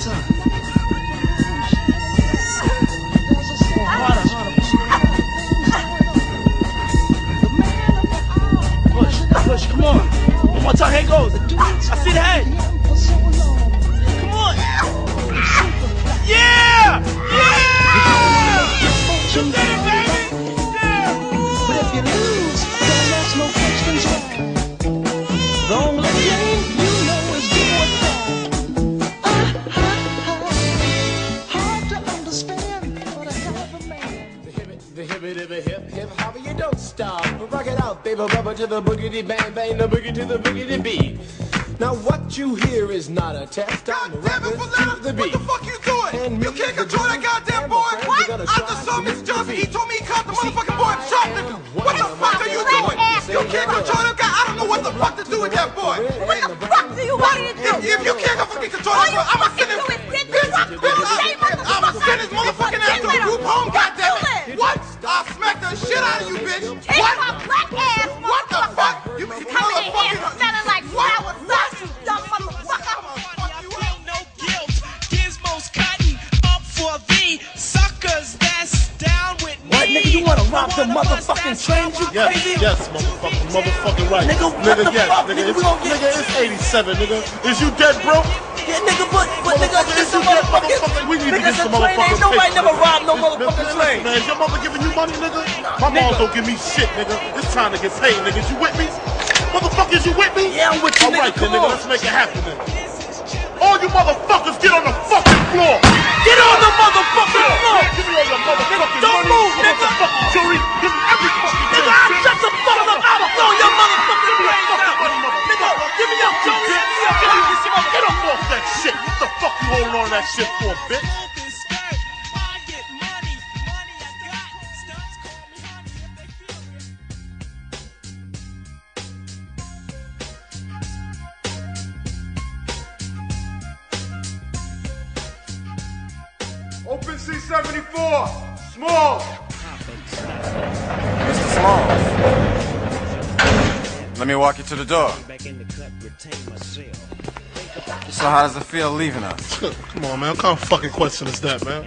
time. Nigga, 87, nigga. Is you dead, bro? Yeah, nigga, but, but nigga, this is you dead, motherfucker? We need to get some motherfucking ain't nobody never robbed no motherfucking train. Man, is your mother giving you money, nigga? My mom don't give me shit, nigga. It's time to get paid, niggas. You with me? Motherfuckers, you with me? Yeah, I'm with you, All right, nigga, then, nigga, let's make it happen then. All you motherfuckers, get on the fucking floor. Get on the motherfucking floor! Give me all your motherfucking Don't move, nigga. jewelry. Off that shit. What the fuck you holding on to that shit for, bitch? Open skirt. I get money. Money I got. Stunts call me honey if they furious. Open C74. Small. Mr. Smalls. Let me walk you to the door. So how does it feel leaving us? Come on, man. What kind of fucking question is that, man?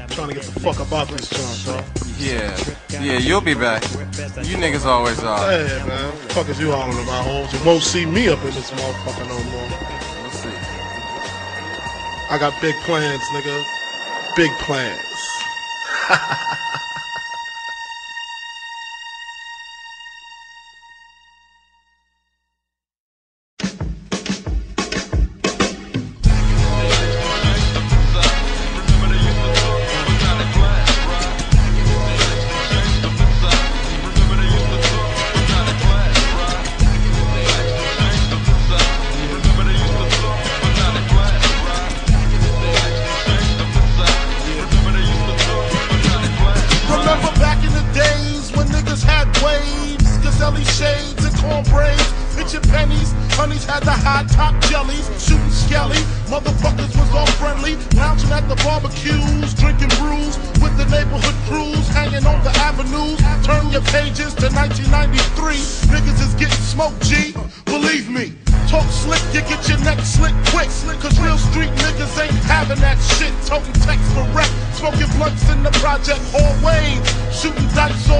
I'm trying to get the fuck up about this joint, bro. Yeah, yeah, you'll be back. You niggas always are. Hey, man. What the fuck is you hollering about, Holmes? You won't see me up in this motherfucker no more. We'll see. I got big plans, nigga. Big plans.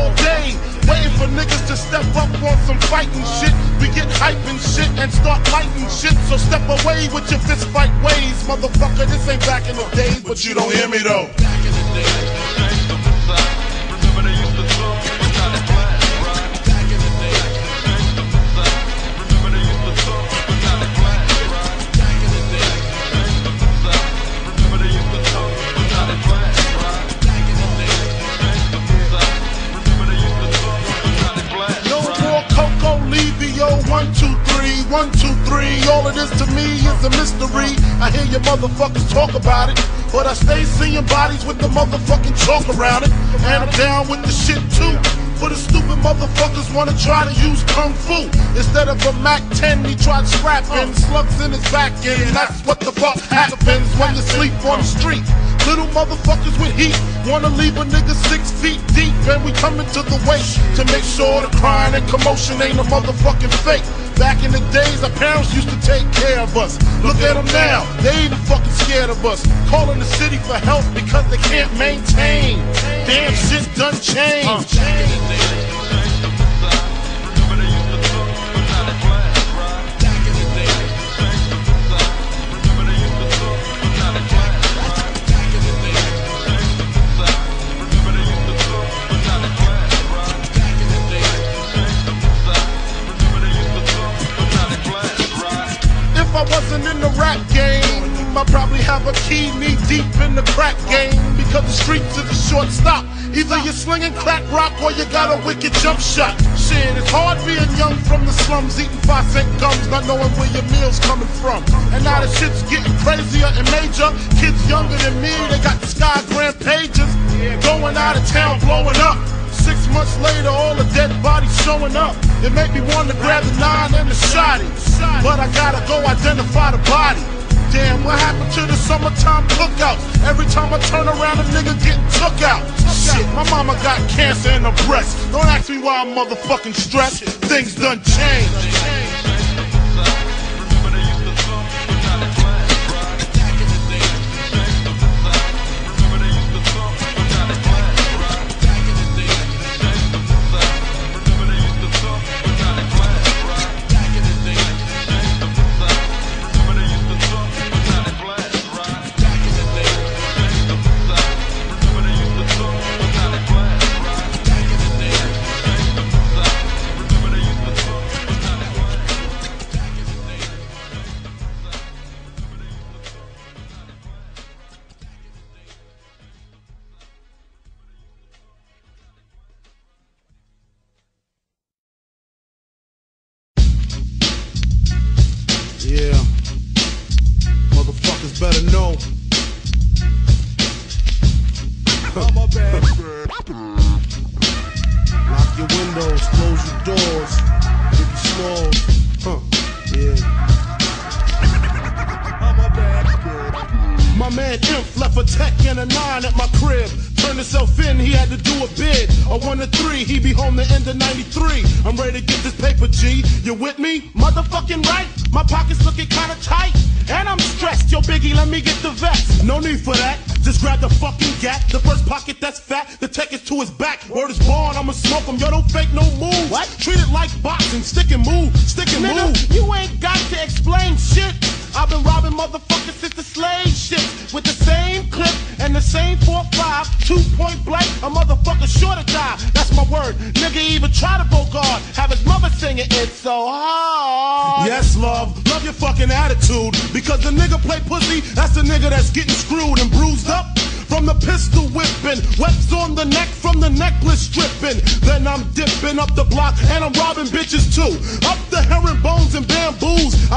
all day. Waiting for niggas to step up on some fighting shit. We get hype and shit and start lighting shit. So step away with your fist fight ways. Motherfucker, this ain't back in the days, but you don't hear me though. Levio, one, two, three, one, two, three. All of this to me is a mystery. I hear your motherfuckers talk about it, but I stay seeing bodies with the motherfucking chalk around it. And I'm down with the shit too. For the stupid motherfuckers wanna try to use kung fu instead of a Mac 10. He tried scrapping slugs in his back end. That's what the fuck happens when you sleep on the street. Little motherfuckers with heat wanna leave a nigga six feet deep, and we coming to the waist to make sure the crying and commotion ain't a motherfucking fake. Back in the days, our parents used to take care of us. Look at them now, they even fucking scared of us. Calling the city for help because they can't maintain. Damn shit done changed. If I wasn't in the rap game, I'd probably have a key knee deep in the crack game. Because the streets a short stop. Either you're slinging crack rock or you got a wicked jump shot. Shit, it's hard being young from the slums, eating five cent gums, not knowing where your meal's coming from. And now the shit's getting crazier and major. Kids younger than me, they got the sky grand pages. Going out of town, blowing up. Six months later, all the dead bodies showing up. It made me want to grab the nine and the shotty. But I gotta go identify the body. Damn, what happened to the summertime cookouts? Every time I turn around, a nigga getting took out. Shit, my mama got cancer in her breast. Don't ask me why I'm motherfucking stressed. Things done changed.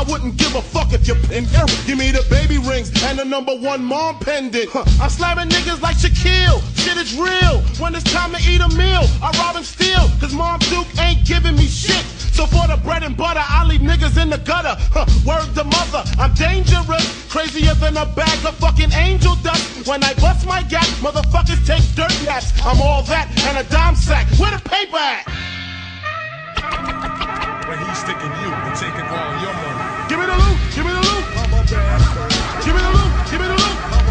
I wouldn't give a fuck if you're in here. Give me the baby rings and the number one mom pendant. Huh. I'm slamming niggas like Shaquille. Shit is real. When it's time to eat a meal, I rob and steal. Cause Mom Duke ain't giving me shit. So for the bread and butter, I leave niggas in the gutter. Huh, word to mother, I'm dangerous. Crazier than a bag of fucking angel dust. When I bust my gap, motherfuckers take dirt naps. I'm all that and a dime sack. Where the paper at? But he's sticking you and taking all your money. Give me the loot, give me the loot. Give me the loot, give me the loot.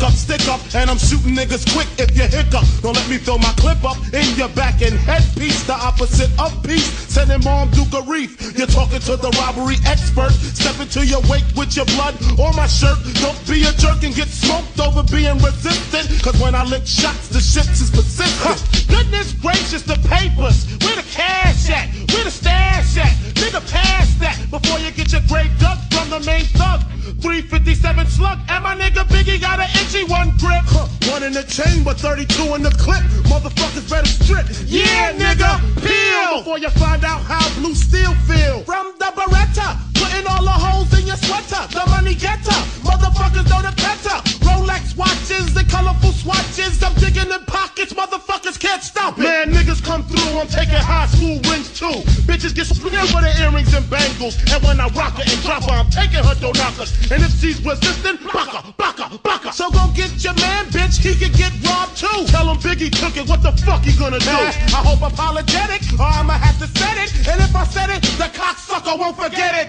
pick up, stick up, and I'm shooting niggas quick if you hiccup. Don't let me throw my clip up in your back and headpiece, the opposite of peace. Sending mom Duke a reef. You're talking to the robbery expert. Step into your wake with your blood on my shirt. Don't be a jerk and get smoked over being resistant. Cause when I lick shots, the shit is persistent. Huh. Goodness gracious, the papers. Where the cash at? Where the stash at? Nigga, pass that before you get your grave dug from the main thug. 357 slug, and my nigga Biggie got an itch 21 grip, huh. one in the chamber, 32 in the clip. Motherfuckers better strip. Yeah, yeah nigga, peel before you find out how blue steel feel. From the Beretta, putting all the holes in your sweater. The money getter, motherfuckers know the better. Rolex watches and colorful swatches. I'm digging in pockets, motherfuckers can't stop it. Man, niggas come through, I'm taking high school wins too. Bitches get split over their earrings and bangles. And when I rock her and drop her, I'm taking her door knockers. And if she's resistant, baka, baka, baka. So go get your man, bitch. He could get robbed too. Tell him Biggie took it. What the fuck he gonna do? I hope apologetic, or I'ma have to set it. And if I said it, the cocksucker won't forget it.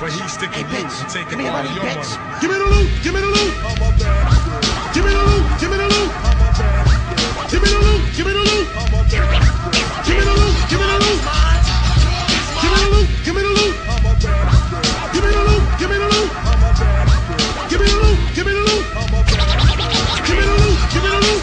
But he's sticking you and taking all your money. Give me the loot, give me the loot. Give me the loot, give me the loot. Give me the loot, give me the loot. Give me the loot, give me the loot. Give me the loot, give me the loot. Give me the loot, give me the loot. Give me the loot, give me the loot. Give me the loot, give me the loot.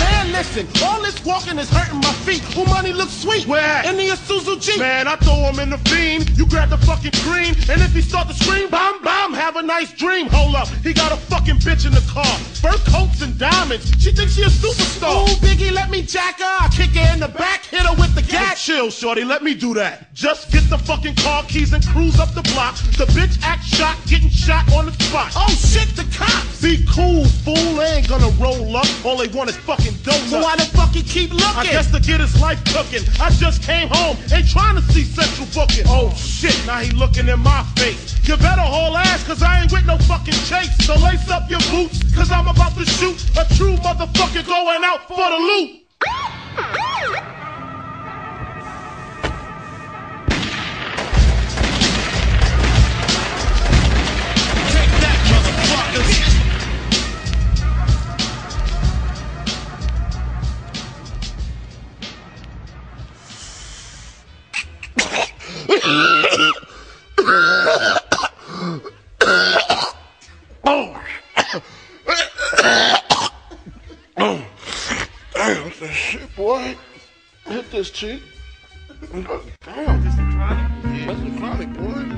Man, listen, all this walking is hurting my feet. Who money looks sweet? Where? In the Isuzu Jeep. Man, I throw him in the fiend. You the fucking green, and if he start to scream, bomb, bomb, have a nice dream. Hold up, he got a fucking bitch in the car. Fur coats and diamonds. She thinks she a superstar. Ooh, Biggie, let me jack her. I kick her in the back, hit her with the gat. Chill, shorty, let me do that. Just get the fucking car keys and cruise up the block. The bitch act shot, getting shot on the spot. Oh shit, the cops. Be cool, fool. They ain't gonna roll up. All they want is fucking donuts. So why the fuck he keep looking? I guess to get his life cooking. I just came home, ain't trying to see central booking. Oh shit, now he looking in my face. You better haul ass, cause I ain't with no fucking chase. So lace up your boots, cause I'm about to shoot a true motherfucker going out for the loot. boy. Hit this chick. Damn. This is chronic. Yeah. This is chronic, boy.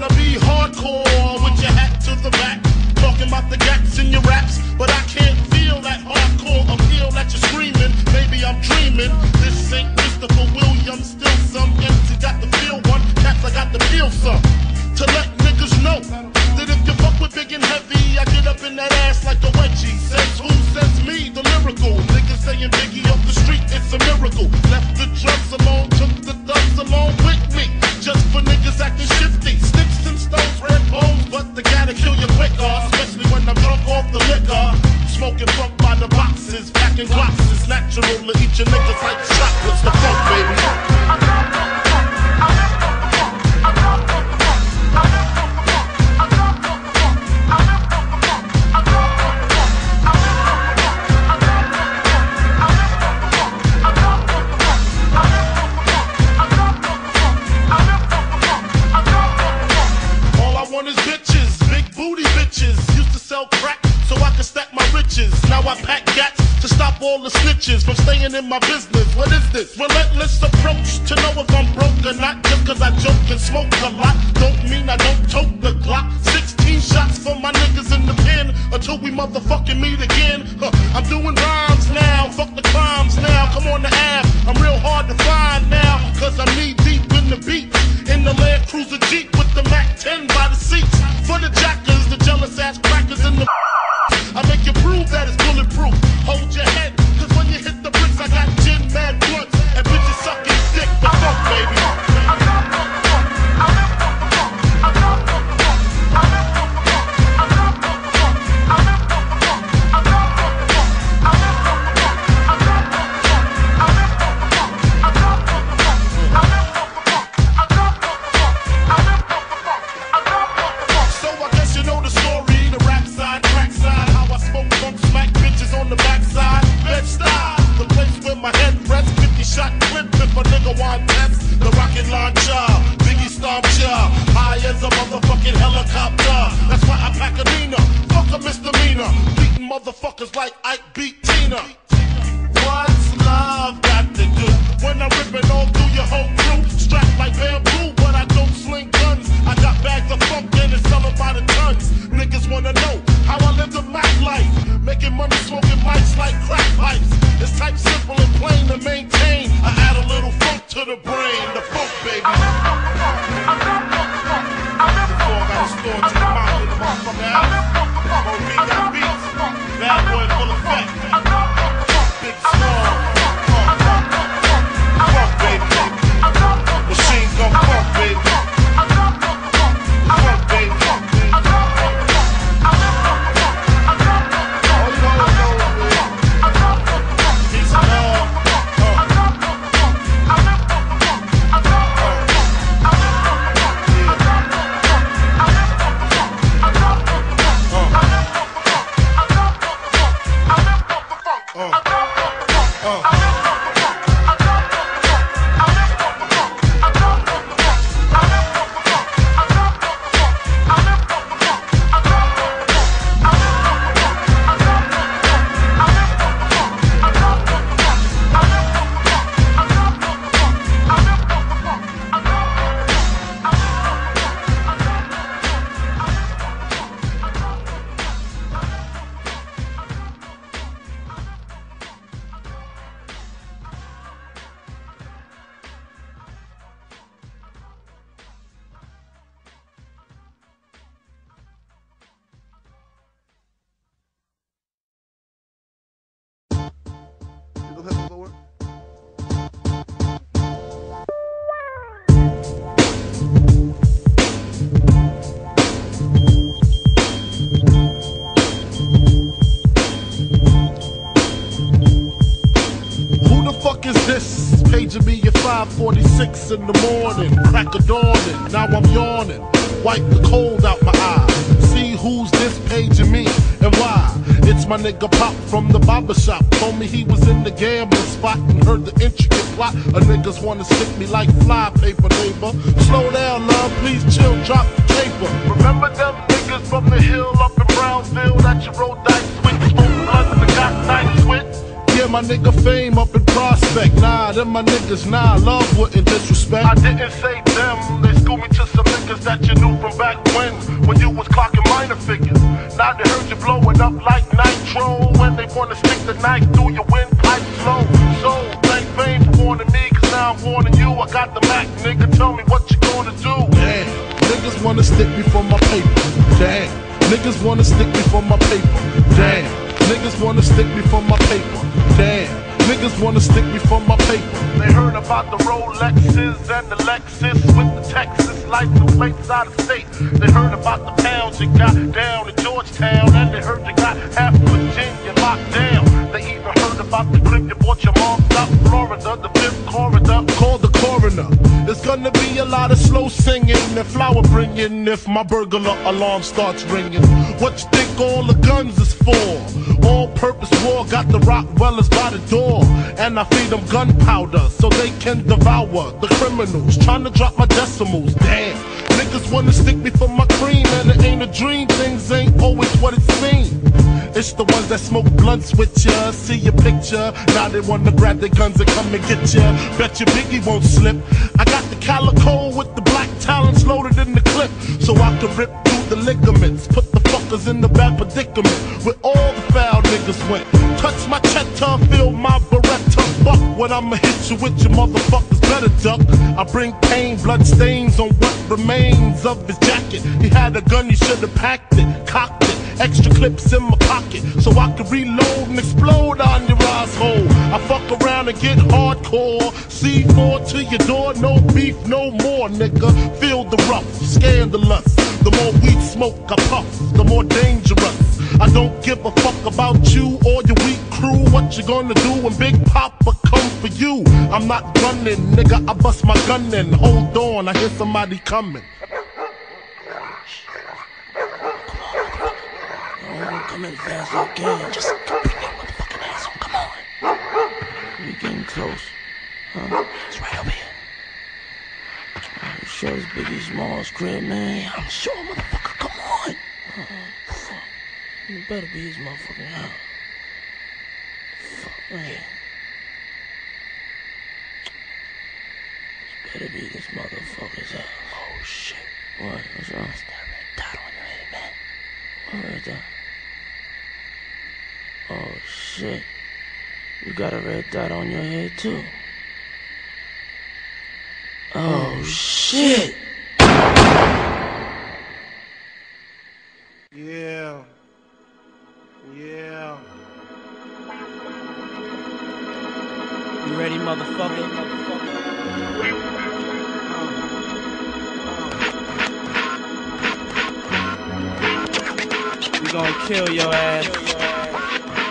You wanna be hardcore with your hat to the back, talking about the gaps in your raps, but I can't feel that hardcore appeal that you're screaming. Maybe I'm dreaming. This ain't Christopher Williams, still some empty. Got the feel one, cats I got the feel some. To let niggas know that if you fuck with big and heavy, I get up in that ass the spot and heard the intricate plot. A niggas wanna stick me like fly paper, neighbor. Slow down, love, please chill, drop the paper. Remember them niggas from the hill up in Brownsville that you rolled dice with? Smoke blood and got nice with? Yeah, my nigga fame up in prospect. Nah, them my niggas, nah, love wouldn't disrespect. I didn't say them, they schooled me to some niggas that you knew from back when, when you was clocking minor figures. Now they heard you blowing up like nitro, when they wanna stick the knife through your windpipe slow. I'm warning you. I got the Mac, nigga, tell me what you gonna do. Damn, niggas wanna stick me for my paper. Damn, niggas wanna stick me for my paper. Damn. Niggas wanna stick me for my paper. Damn. Niggas wanna stick me for my paper. They heard about the Rolexes and the Lexus with the Texas license plates out of state. They heard about the pounds you got down in Georgetown, and they heard you got half Virginia locked down. About the crib you bought your mom out Florida, the fifth corridor. Call the coroner. There's gonna be a lot of slow singing and flower bringing if my burglar alarm starts ringing. What you think all the guns is for? All purpose war got the Rottweilers by the door. And I feed them gunpowder so they can devour the criminals. Trying to drop my decimals. Damn. Niggas wanna stick me for my cream, and it ain't a dream. Things ain't always what it seems. It's the ones that smoke blunts with ya, see your picture. Now they wanna grab their guns and come and get ya. Bet your Biggie won't slip. I got the calico with the black talons loaded in the clip, so I can rip through the ligaments. Put the fuckers in the bad predicament where all the foul niggas went. Touch my cheddar, feel my beretta. Fuck when I'ma hit you with your motherfuckers better duck. I bring pain, blood stains on what remains of his jacket. He had a gun, he should've packed it, cocked it. Extra clips in my pocket so I can reload and explode on your asshole. I fuck around and get hardcore. C4 to your door, no beef, no more, nigga. Feel the rough, scandalous. The more weed smoke I puff, the more dangerous. I don't give a fuck about you or your weak crew. What you gonna do when Big Papa come for you? I'm not gunning, nigga. I bust my gun in. Hold on, I hear somebody coming. Come in fast as you can. Just bring that motherfucking ass on. Come on. We getting close. Huh? It's right over here. You sure it's Biggie Smalls' crib, man? Yeah, I'm sure, motherfucker. Come on. Fuck. You better be his motherfucking house. Fuck, right. This better be this motherfucker's house. Oh, shit. What? What's wrong? It's that red dot on your head, man. What red dot? Oh, shit. You got a red dot on your head, too. Oh, oh shit. Yeah. Yeah. You ready, motherfucker? We gonna kill your ass.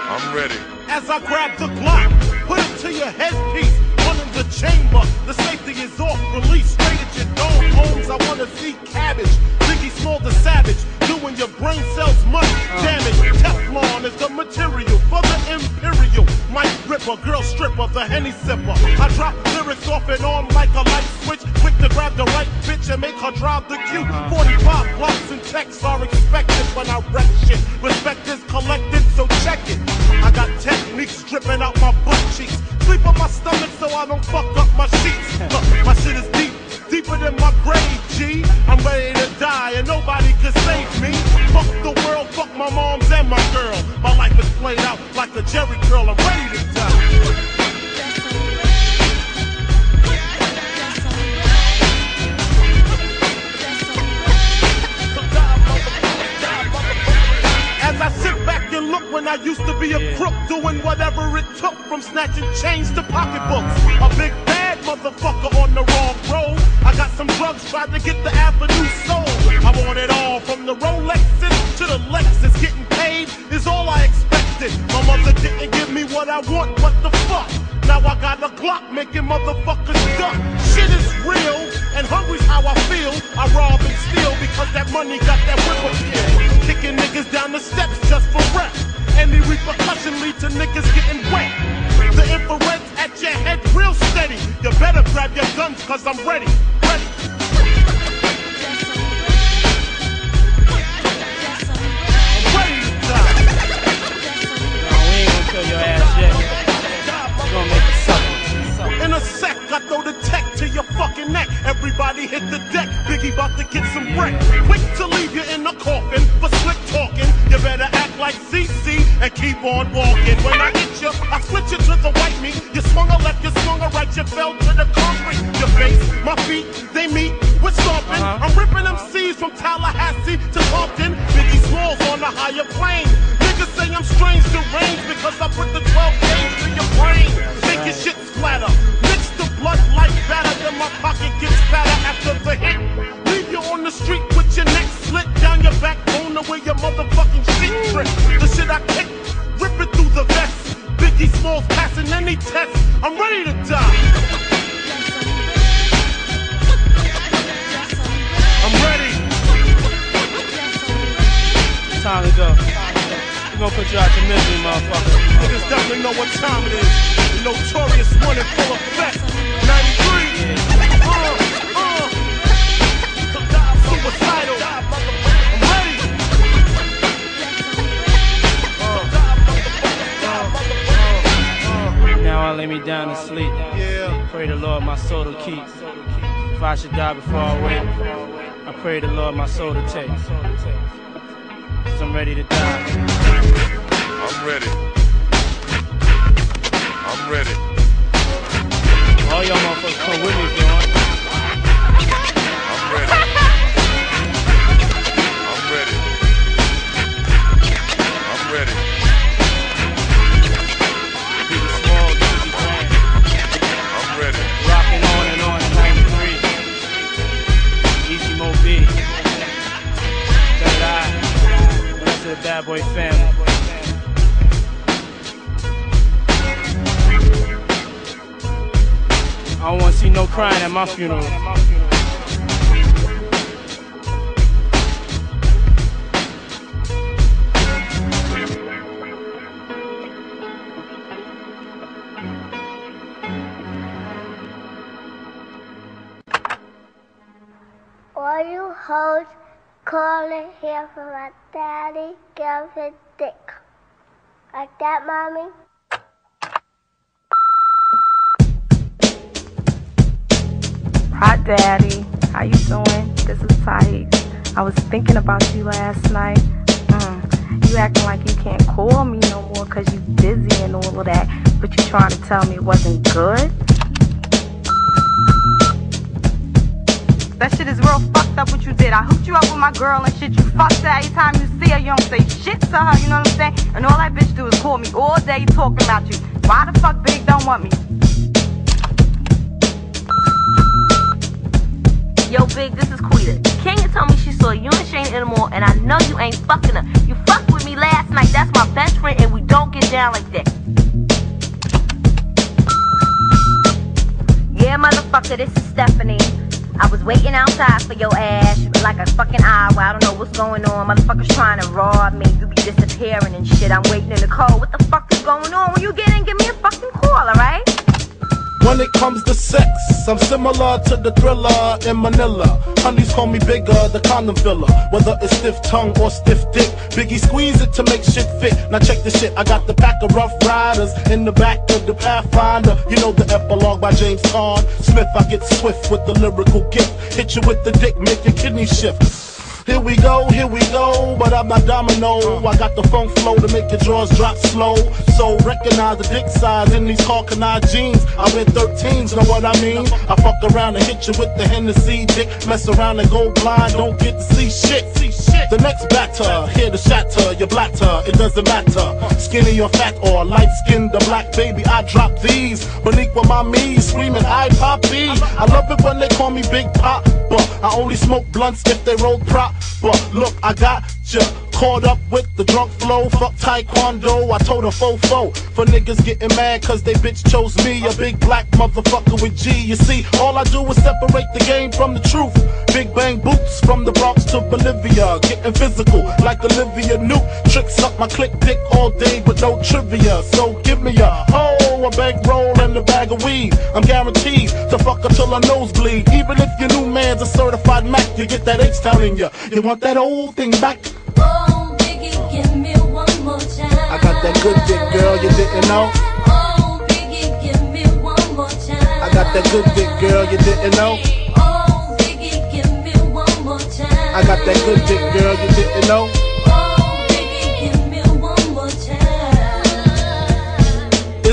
I'm ready. As I grab the Glock, put it to your headpiece. One in the chamber, the safety is off. Release straight at your dome. Homes, I wanna see cabbage. Biggie Small the savage. Do doing your brain cells much damage. Teflon is the material for the imperial. Mike Ripper, girl stripper, the Henny sipper. I drop lyrics off and on like a light switch. Quick to grab the right bitch and make her drive the Q. 45 Glocks and texts are expected when I wreck shit. Respect is collected, so check it. I got techniques dripping out my butt cheeks. Sleep on my stomach so I don't fuck up my sheets. Look, my shit is deep, deeper than my grave, G. I'm ready to die and nobody can save me. Fuck the world, fuck my moms and my girl. My life is played out like a Jheri curl. I'm ready to die. As I sit back and look when I used to be a crook, doing whatever it took from snatching chains to pocketbooks. Ah. A big bad motherfucker some drugs, tried to get the avenue sold. I want it all from the Rolexes to the Lexus. Getting paid is all I expected. My mother didn't give me what I want, what the fuck? Now I got a Glock making motherfuckers duck. Shit is real, and hungry's how I feel. I rob and steal because that money got that whip appeal. Kicking niggas down the steps just for rep. Any repercussion lead to niggas getting wet. The infrared's at your head. You better grab your guns cause I'm ready. Ready. We ain't gonna your ass yet. Gonna make it suck. In a sec, I throw the tech to your fucking neck. Everybody hit the deck. Biggie about to get some wreck. Quick to leave you in a coffin for slick talking. You better act like CC and keep on walking. When I hit you, I switch you to the white meat. You swung a left, you swung a right, you fell to the concrete. Your face, my feet, they meet. We're stomping. Uh-huh. I'm ripping them seeds from Tallahassee to Compton. Biggie Smalls on a higher plane. Niggas say I'm strange, deranged because I put the 12 gauge to your brain. Make your shit splatter. Mix the blood like batter, then my pocket gets fatter after the hit. Your motherfucking shit. The shit I kick, rip it through the vest. Biggie Smalls passing any test. I'm ready to die. I'm ready. Time to go. We gonna put you out your misery, motherfucker. Niggas definitely know what time it is. The notorious one in full effect. 93. Uh, I lay me down to sleep. Pray the Lord my soul to keep. If I should die before I wake, I pray the Lord my soul to take. Cause I'm ready to die. I'm ready. I'm ready. All y'all motherfuckers come with me if you want. I'm ready. I'm ready. I'm ready. Bad Boy family. I don't want to see no crying at my funeral. All you hoes calling here for my daddy give dick. Like that, mommy? Hi, Daddy. How you doing? This is Thais. I was thinking about you last night. Mm. You acting like you can't call me no more because you busy and all of that, but you trying to tell me it wasn't good? That shit is real fucked up what you did. I hooked you up with my girl and shit. You fucked her every time you see her. You don't say shit to her, you know what I'm saying? And all that bitch do is call me all day talking about you. Why the fuck Big don't want me? Yo, Big, this is Quita. Kenya told me she saw you and Shane anymore, and I know you ain't fucking her. You fucked with me last night. That's my best friend, and we don't get down like that. Yeah, motherfucker, this is Stephanie. I was waiting outside for your ass like a fucking hour. I don't know what's going on. Motherfuckers trying to rob me. You be disappearing and shit. I'm waiting in the cold. What the fuck is going on? When you get in, give me a fucking call, alright? When it comes to sex, I'm similar to the Thrilla in Manila. Honeys call me bigger, the condom filler. Whether it's stiff tongue or stiff dick, Biggie squeeze it to make shit fit. Now check the shit, I got the pack of rough riders in the back of the Pathfinder. You know the epilogue by James Caan. Smith, I get swift with the lyrical gift. Hit you with the dick, make your kidney shift. Here we go, here we go, but I'm not domino. I got the funk flow to make your drawers drop slow. So recognize the dick size in these Hawkeye jeans. I wear 13s, know what I mean? I fuck around and hit you with the Hennessy dick. Mess around and go blind, don't get to see shit. The next batter, here to shatter your blatter, it doesn't matter. Skinny or fat or light skinned or black baby, I drop these. With my me, screaming I poppy. I love it when they call me Big Pop, but I only smoke blunts if they roll prop. But look, I got ya caught up with the drunk flow. Fuck taekwondo, I told a fofo for niggas getting mad cause they bitch chose me, a big black motherfucker with G. You see, all I do is separate the game from the truth. Big bang boots from the Bronx to Bolivia, getting physical like Olivia Newt. Tricks up my click dick all day with no trivia. So give me a hoe, a bankroll, and a bag of weed. I'm guaranteed to fuck until I nosebleed. Even if your new man's a certified Mac, you get that H town in ya. You want that old thing back? Oh, Biggie, give me one more time. I got that good dick, girl, you didn't know. Oh, Biggie, give me one more time. I got that good dick, girl, you didn't know. Oh, Biggie, give me one more time. I got that good dick, girl, you didn't know.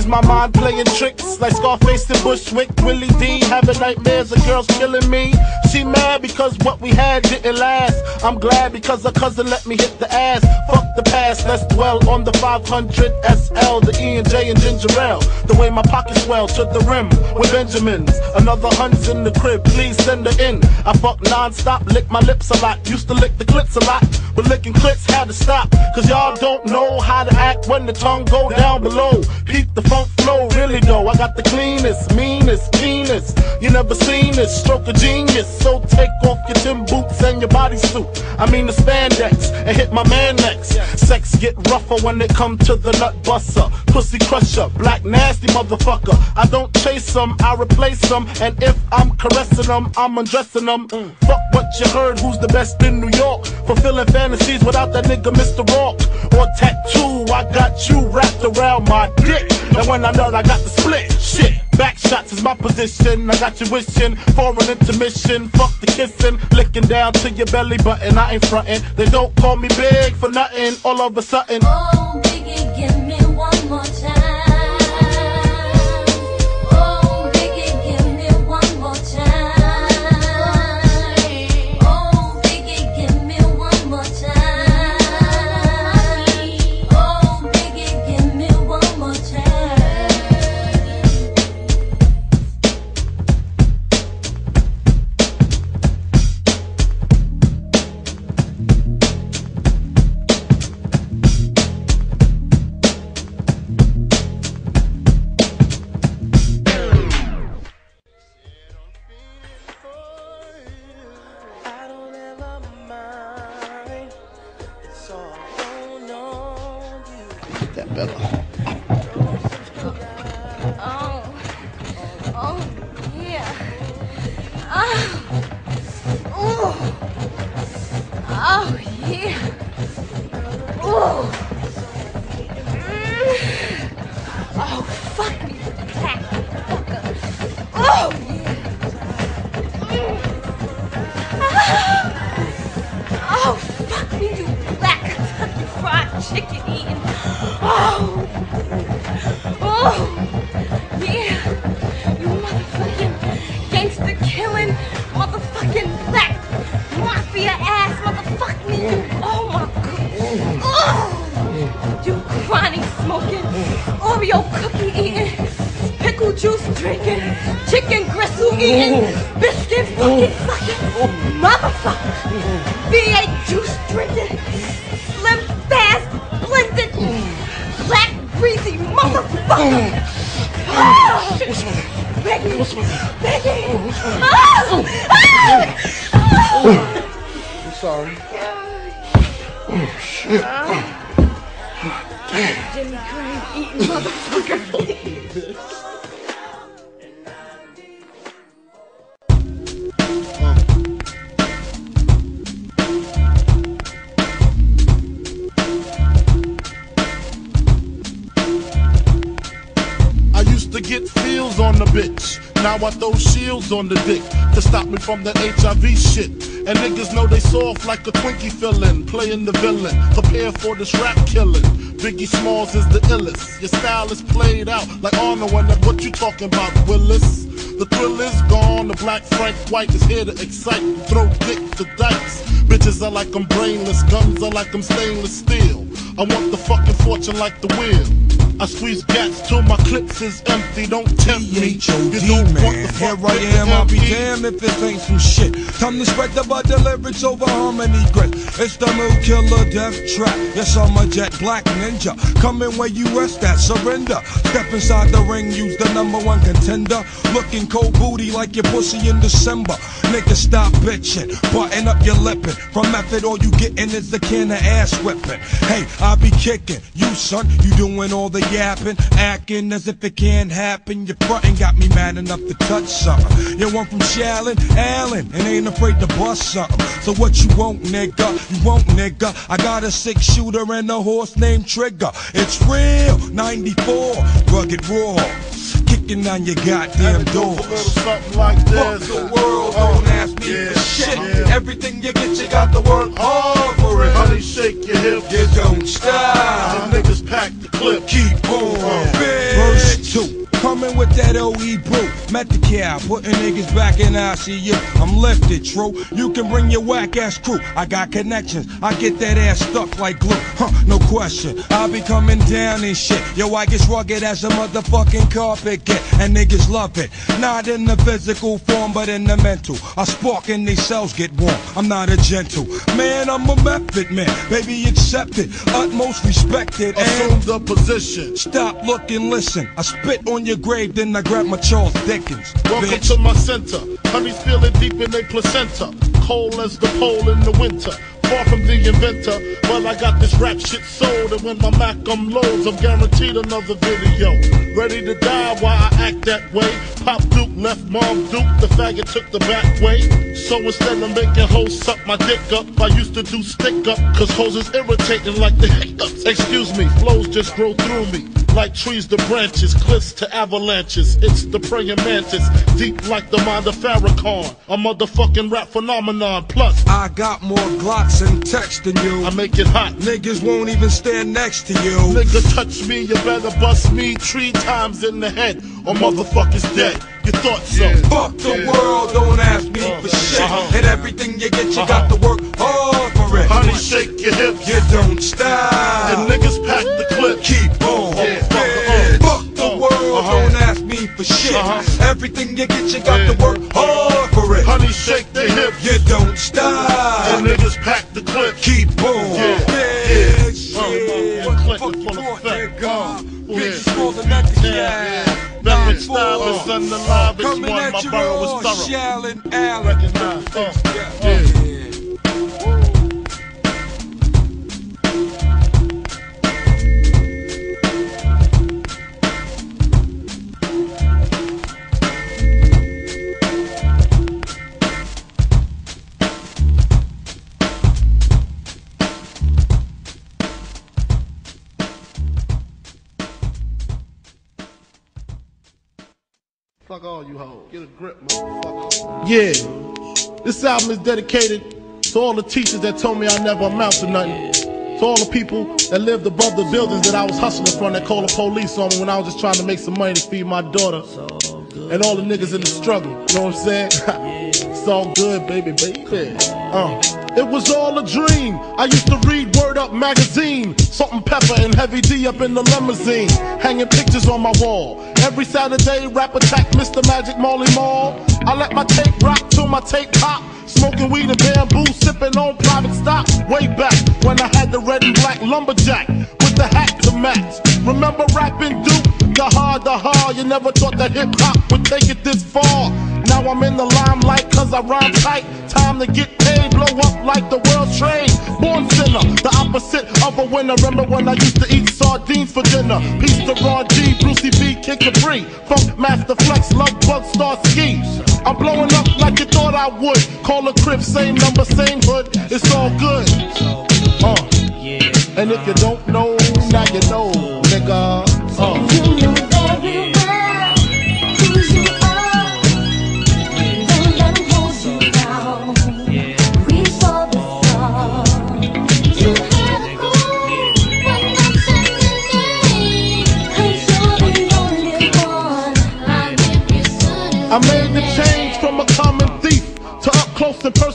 My mind playing tricks like Scarface and Bushwick? Willie D having nightmares of girls killing me. She mad because what we had didn't last. I'm glad because her cousin let me hit the ass. Fuck the past, let's dwell on the 500 SL, the E and J and Ginger Ale. The way my pockets swell to the rim with Benjamins. Another hund's in the crib, please send her in. I fuck non-stop, lick my lips a lot. Used to lick the clits a lot, but licking clits had to stop. Cause y'all don't know how to act when the tongue go down below. Peep the funk flow, really though. I got the cleanest, meanest, keenest. You never seen this, stroke of genius. So take off your Tim boots and your bodysuit. I mean the spandex, and hit my man next. Sex get rougher when it come to the nut buster. Pussy crusher, black nasty motherfucker. I don't chase them, I replace them. And if I'm caressing them, I'm undressing them. Mm. Fuck what you heard, who's the best in New York? Fulfilling fantasies without that nigga Mr. Rock. Or tattoo, I got you wrapped around my dick. And when I nut, I got the split. Shit. Back shots is my position. I got you wishing for an intermission. Fuck the kissing, licking down to your belly button. I ain't frontin'. They don't call me big for nothing. All of a sudden. Oh, Biggie, give me one more time. Eating, biscuit fucking sucking, motherfucker. V8 juice drinking, slim fast blended, black greasy motherfucker. From that HIV shit. And niggas know they soft like a Twinkie fillin', playing the villain. Prepare for this rap killing. Biggie Smalls is the illest. Your style is played out like Arnold and what you talking about, Willis? The thrill is gone. The black Frank White is here to excite. Throw dick to dice. Bitches are like I'm brainless. Guns are like I'm stainless steel. I want the fucking fortune like the wheel. I squeeze gats till my clips is empty. Don't tempt me. You don't want the Here fuck I with the am, I'll be damned if this ain't some shit. Time to spread the bud lyrics over harmony grit. It's the mood killer death trap. Yes, I'm a jet black ninja. Coming where you rest at, surrender. Step inside the ring, use the number one contender. Looking cold booty like your pussy in December. Nigga, stop bitching. Button up your lippin'. From method, all you gettin' is a can of ass whipping. Hey, I be kicking. You, son, you doing all the yapping. Acting as if it can't happen. Your frontin' got me mad enough to touch something. You want from Shaolin, Allen, and ain't afraid to bust something. So what you want, nigga? You want, nigga? I got a six shooter and a horse named Trigger. It's real, 94, rugged raw. Kicking on your goddamn doors. Something like this. the world, don't ask me Yeah, shit. yeah. Everything you get, you got to work hard for it. Honey, shake your hips. You don't stop. The niggas pack the clip. Keep on, uh, Verse 2. Coming with that OE brew. Met the cow, putting niggas back in ICU. I'm lifted, true. You can bring your whack ass crew. I got connections. I get that ass stuck like glue. Huh, no question. I'll be coming down and shit. Yo, I get rugged as a motherfucking carpet get. And niggas love it. Not in the physical form, but in the mental. I spark and these cells get warm. I'm not a gentle. Man, I'm a method man. Baby, accept it. Utmost respected. Assume the position. Stop, look, and listen. I spit on your grave, then I grab my Charles Dickens. Welcome bitch. to my center. Honey's feeling deep in their placenta. Cold as the pole in the winter. Far from the inventor, well I got this rap shit sold, and when my Mac unloads, I'm guaranteed another video. Ready to die while I act that way. Pop Duke left Mom Duke, the faggot took the back way. So instead of making hoes suck my dick up, I used to do stick up, cause hoes is irritating like the hiccups. Excuse me, flows just grow through me. Like trees to branches, cliffs to avalanches. It's the praying mantis, deep like the mind of Farrakhan. A motherfucking rap phenomenon. Plus, I got more glocks and text than you. I make it hot. Niggas won't even stand next to you. Nigga touch me, you better bust me three times in the head, or motherfuckers dead. You thought so? Fuck the world, don't ask me for shit. Uh-huh. And everything you get, you got to work hard for it. Honey, shake your hips. You don't stop. And niggas pack the clip. Keep on. Yeah. Yeah. Fuck the world, Uh-huh. don't ask me for shit. Uh-huh. Everything you get, you got to work hard Honey, shake the hips. You don't stop. And niggas pack the clip. Keep on. Yeah. Yeah. Clip Fuck is you full effect. Bitch, yeah. that to Yeah, cat. Nothing Nine, stylish four. and the livest Coming one. at My raw, is thorough. Shaolin Allen. Recognize. Yeah. Hoes. Get a grip, motherfucker. Yeah. This album is dedicated to all the teachers that told me I never amount to nothing. To all the people that lived above the buildings that I was hustling from that called the police on me when I was just trying to make some money to feed my daughter. And all the niggas in the struggle. You know what I'm saying? it's all good, baby, baby. Uh. It was all a dream. I used to read Word Up magazine, Salt-n-Pepa and Heavy D up in the limousine, hanging pictures on my wall. Every Saturday, rap attack Mr. Magic Marley Marl. I let my tape rock till my tape pop. Smoking weed and bamboo, sipping on private stock. Way back when I had the red and black lumberjack with the hat to match. Remember rapping Duke? The hard, the hard. You never thought that hip hop would take it this far. Now I'm in the limelight cause I rhyme tight. Time to get paid, blow up like the world's trade. Born sinner, the opposite of a winner. Remember when I used to eat sardines for dinner? Peace to Ron G, Brucey B, Kid Capri. Funkmaster Flex, Lovebug, Star Ski. I'm blowing up like you thought I would. Call a crib, same number, same hood. It's all good. Uh. And if you don't know, now you know,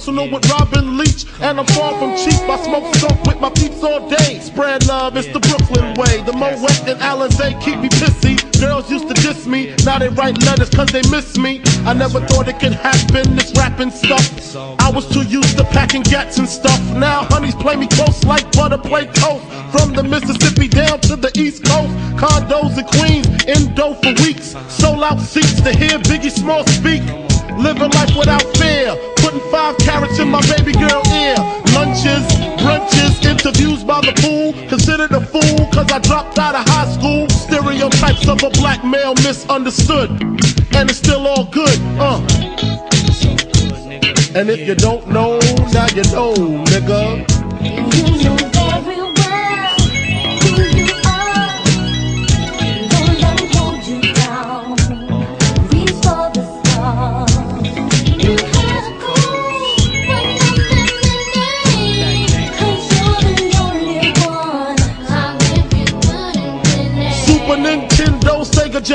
and personal with Robin Leach. And I'm far from cheap. I smoke skunk with my peeps all day. Spread love, it's the Brooklyn way. The Moet and Alizé keep me pissy. Girls used to diss me, now they write letters cause they miss me. I never thought it could happen, this rapping stuff. I was too used to packing gats and stuff. Now honeys play me close like butter play toast. From the Mississippi down to the East Coast. Condos in Queens, in dough for weeks. Sold out seats to hear Biggie Small speak. Living life without fear. Putting five carats in my baby girl ear. Lunches, brunches, interviews by the pool. Considered a fool cause I dropped out of high school. Stereotypes of a black male misunderstood. And it's still all good, uh. And if you don't know, now you know, nigga. You know Super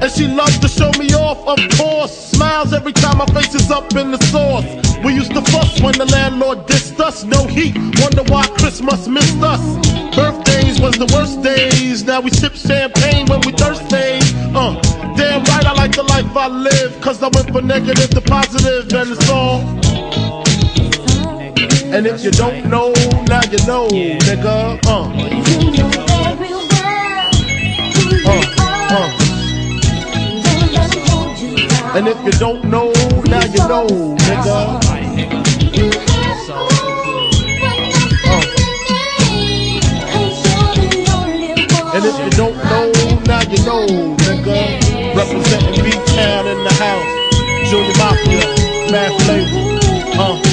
And she loves to show me off, of course. Smiles every time my face is up in the sauce. We used to fuss when the landlord dissed us. No heat, wonder why Christmas missed us. Birthdays was the worst days. Now we sip champagne when we thirsty. Uh, damn right, I like the life I live. Cause I went from negative to positive, and it's all. And if you don't know, now you know, nigga. Uh. Uh, uh. And if you don't know, now you know, nigga. And if you don't know, now you know, nigga. Representing B-Town in the house. Junior Mafia, Mad Flavor. Uh. Uh.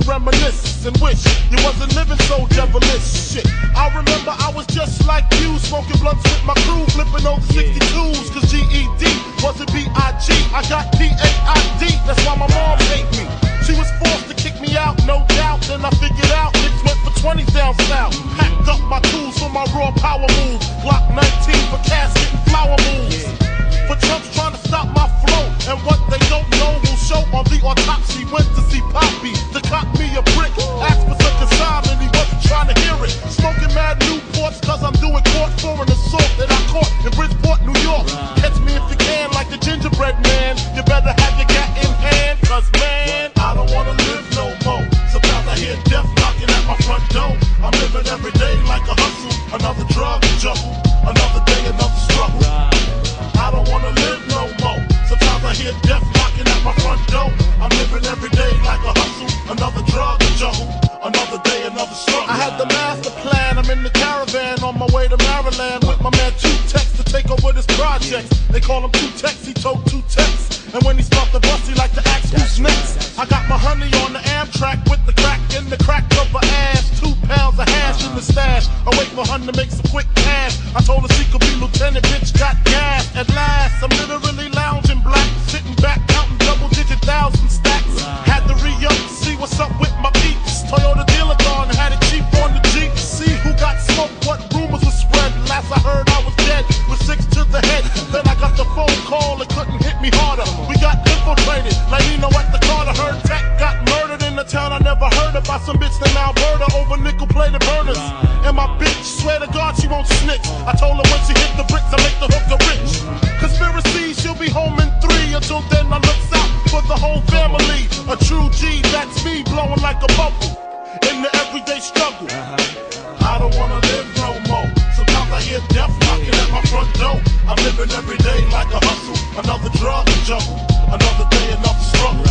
Can reminisce and wish you wasn't living so devilish. Shit, I remember I was just like you, smoking blunts with my crew, flipping those 62s, cause GED wasn't B-I-G. I got D A I D, that's why my mom hate me. She was forced to kick me out, no doubt. Then I figured out niggas went for 20 down south. Packed up my tools for my raw power move. Glock 19 for casket and flower moves. For chumps trying to stop my flow. And what they don't know show on the autopsy. Went to see Poppy to cop me a brick. Asked for some consignment, he wasn't trying to hear it. Smoking mad Newports cause I'm doing court for an assault that I caught in Bridgeport, New York. Catch me if you can like the gingerbread man. You better have your gat in hand cause man, I don't wanna live no more. Sometimes I hear death knocking at my front door. I'm living every day like a hustle. Another drug juggle. At my front door. I'm living every day like a hustle. Another drug juggle. Another day, another struggle. I had the master plan. I'm in the caravan on my way to Maryland with my man Two Tex to take over this project. They call him Two Tex. He told Two Tex. And when he stopped the bus, he like to ask who's next. I got my honey on the Amtrak with the crack in the crack of her ass. Two pounds of hash in the stash. I wait for her to make some quick cash. I told her she could be lieutenant, bitch got gas. At last, I'm literally drug. Another day, another struggle.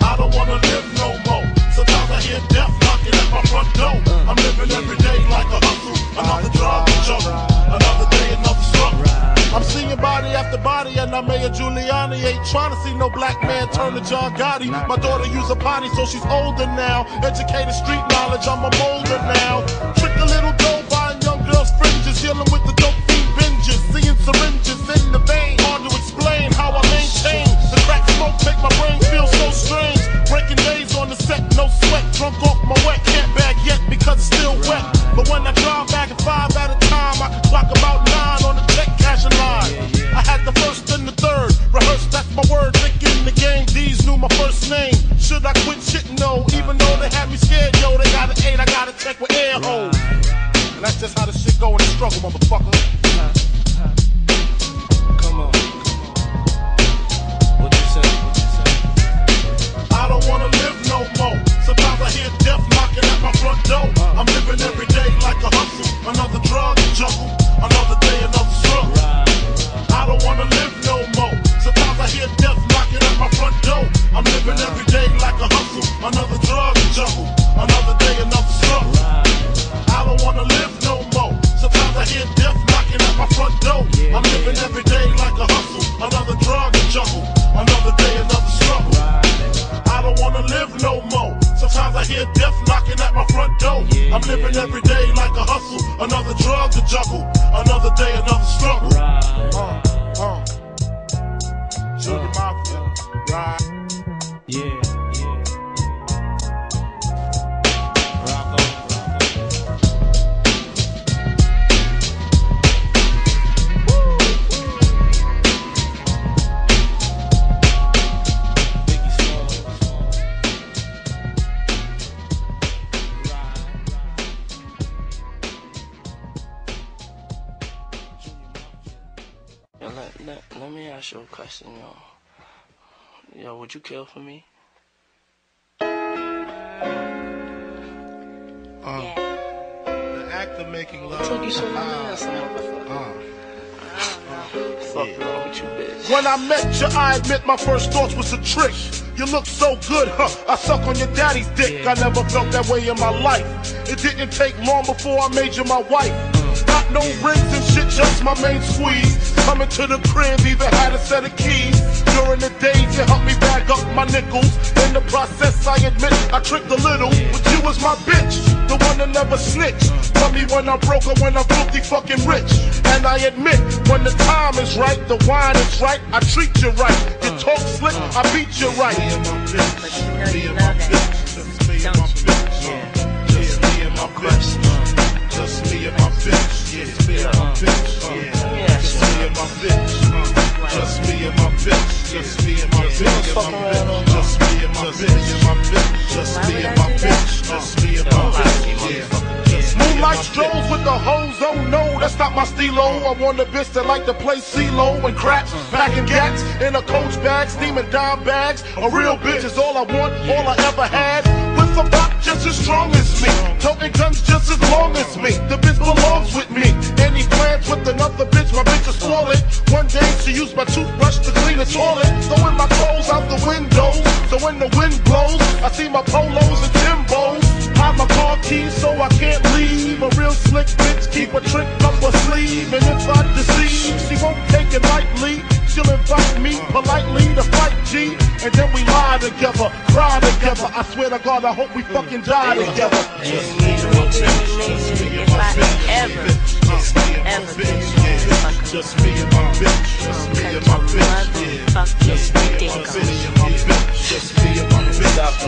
I don't wanna live no more. Sometimes I hear death knocking at my front door. I'm living every day like a hustle. Another drug juggle. Another day, another struggle. I'm seeing body after body, and I'm Mayor Giuliani. Ain't trying to see no black man turn to John Gotti. My daughter use a potty, so she's older now. Educated street knowledge, I'm a molder now. Trick a little dough, buying young girls' fringes, dealing with the dope fiend binges, seeing syringes make my brain Yo, let, let, let me ask you a question, yo. Yo, would you kill for me? Uh, the act of making love. Took you so long to answer, Uh, Fuck wrong with you, bitch. When I met you, I admit my first thoughts was a trick. You look so good, huh? I suck on your daddy's dick. I never felt that way in my life. It didn't take long before I made you my wife. Got no rings and shit, just my main squeeze. Coming to the crib, even had a set of keys. During the days, you helped me bag up my nickels. In the process, I admit I tricked a little, but you was my bitch, the one that never snitched. Tell me when I'm broke or when I'm filthy fucking rich. And I admit, when the time is right, the wine is right, I treat you right. You talk slick, I beat you right. Just me and my bitch. Just me and my bitch. Me and my bitch. Just me and my bitch. Just me and my bitch. Just me and my bitch. Just me and my bitch. Just me and my bitch. Just me and my bitch. Strolls with the hoes, oh no, that's not my stilo. I want a bitch that like to play CeeLo and craps, packing gats in a coach bag, steaming dime bags. A real bitch is all I want, all I ever had. With a rock just as strong as me, toting guns just as long as me. The bitch belongs with me. Any plans with another bitch, my bitch is swollen. One day she used my toothbrush to clean the toilet, throwing my clothes out the window. So when the wind blows, I see my polos and Timbos. Hide my car keys so I can't leave. A real slick bitch keep a trick up her sleeve. And if I deceive, she won't take it lightly. She'll invite me politely to fight G. And then we lie together, cry together. I swear to God, I hope we fucking die together. Just me and my bitch. Just me and my bitch. Ever, Just me and my ever bitch. Yeah. Just me and my bitch. Just me and my bitch. Just me and my bitch. Just me and my bitch.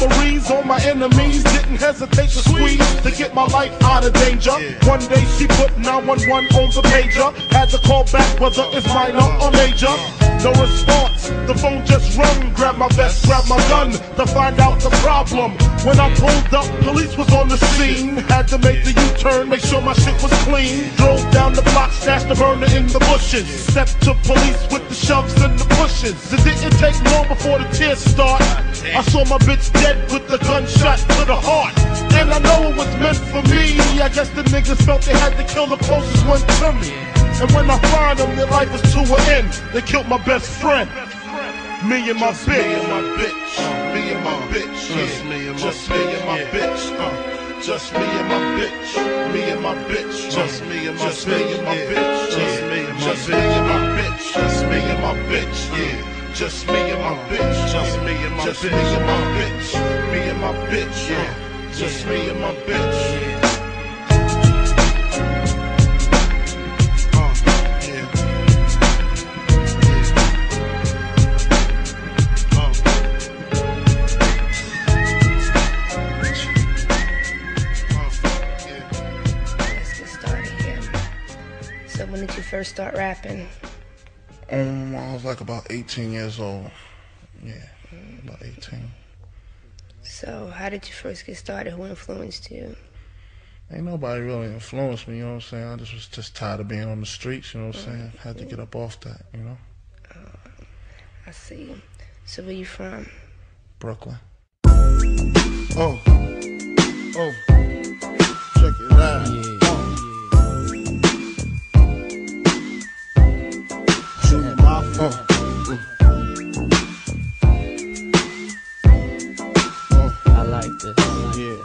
Robberies on my enemies. Didn't hesitate to squeeze to get my life out of danger. One day she put 911 on the pager. Had to call back whether it's minor or major. Uh-huh. No response, the phone just rung. Grab my vest, grab my gun to find out the problem. When I pulled up, police was on the scene. Had to make the U-turn, make sure my shit was clean. Drove down the block, stashed the burner in the bushes. Stepped to police with the shoves and the pushes. It didn't take long before the tears start. I saw my bitch dead with the gunshot to the heart. And I know it was meant for me. I guess the niggas felt they had to kill the closest one to me. And when I find them, their life was to an end. They killed my best friend. Me and my Just me bitch. and my bitch. Me and my bitch. Just me and my Just me and my bitch. bitch. Uh, Just me and my bitch. Me and my bitch. Just me and my Just me and my bitch. Just me and my Just me and my bitch. Just me and my bitch. Yeah. Just me and my bitch. Just me and my Just me and my bitch. Me and my bitch. Yeah. Just me and my bitch. When did you first start rapping? Um, I was like about 18 years old. Yeah, about 18. So how did you first get started? Who influenced you? Ain't nobody really influenced me, you know what I'm saying? I just was just tired of being on the streets, you know what I'm saying? Had to get up off that, you know? I see. So where you from? Brooklyn. Oh. Oh. Check it out. Yeah. Like this. Yeah.